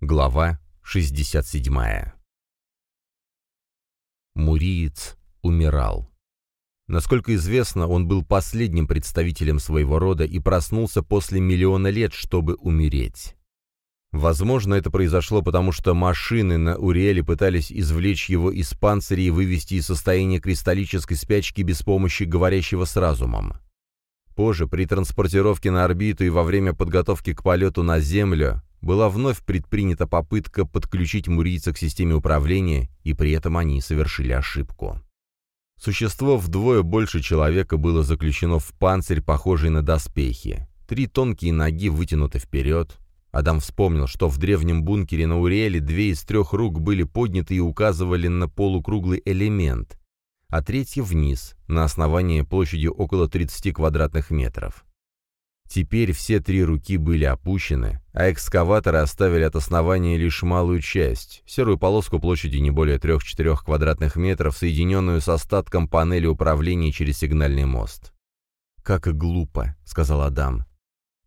Глава 67 Муриец умирал. Насколько известно, он был последним представителем своего рода и проснулся после миллиона лет, чтобы умереть. Возможно, это произошло потому, что машины на Уриэле пытались извлечь его из панциря и вывести из состояния кристаллической спячки без помощи говорящего с разумом. Позже, при транспортировке на орбиту и во время подготовки к полету на Землю, была вновь предпринята попытка подключить мурийца к системе управления, и при этом они совершили ошибку. Существо вдвое больше человека было заключено в панцирь, похожий на доспехи. Три тонкие ноги вытянуты вперед. Адам вспомнил, что в древнем бункере на Уриэле две из трех рук были подняты и указывали на полукруглый элемент, а третья вниз, на основании площадью около 30 квадратных метров. Теперь все три руки были опущены, а экскаваторы оставили от основания лишь малую часть, серую полоску площадью не более 3-4 квадратных метров, соединенную с остатком панели управления через сигнальный мост. «Как глупо», — сказал Адам.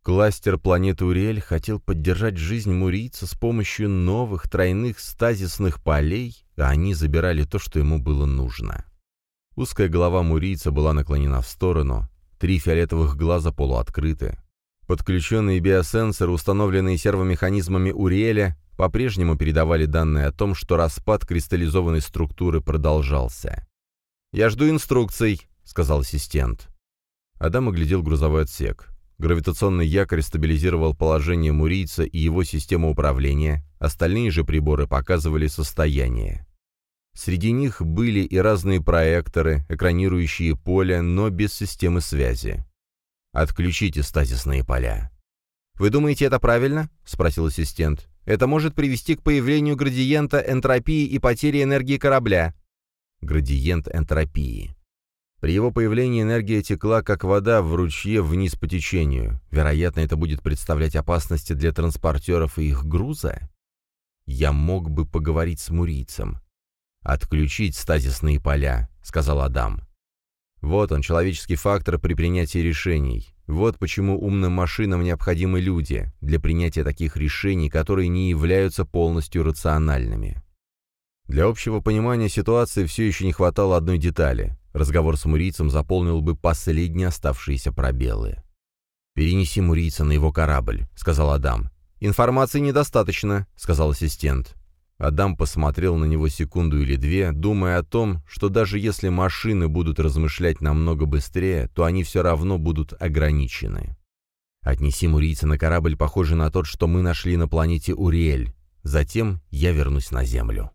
Кластер планеты Уриэль хотел поддержать жизнь мурийца с помощью новых тройных стазисных полей, а они забирали то, что ему было нужно. Узкая голова мурийца была наклонена в сторону, Три фиолетовых глаза полуоткрыты. Подключенные биосенсоры, установленные сервомеханизмами Уриэля, по-прежнему передавали данные о том, что распад кристаллизованной структуры продолжался. «Я жду инструкций», — сказал ассистент. Адам оглядел грузовой отсек. Гравитационный якорь стабилизировал положение мурийца и его систему управления, остальные же приборы показывали состояние. Среди них были и разные проекторы, экранирующие поле, но без системы связи. «Отключите стазисные поля». «Вы думаете, это правильно?» — спросил ассистент. «Это может привести к появлению градиента энтропии и потери энергии корабля». Градиент энтропии. При его появлении энергия текла, как вода в ручье вниз по течению. Вероятно, это будет представлять опасности для транспортеров и их груза. Я мог бы поговорить с мурийцем. «Отключить стазисные поля», — сказал Адам. Вот он, человеческий фактор при принятии решений. Вот почему умным машинам необходимы люди для принятия таких решений, которые не являются полностью рациональными. Для общего понимания ситуации все еще не хватало одной детали. Разговор с мурийцем заполнил бы последние оставшиеся пробелы. «Перенеси мурийца на его корабль», — сказал Адам. «Информации недостаточно», — сказал ассистент. Адам посмотрел на него секунду или две, думая о том, что даже если машины будут размышлять намного быстрее, то они все равно будут ограничены. «Отнеси мурийца на корабль, похожий на тот, что мы нашли на планете Уриэль. Затем я вернусь на Землю».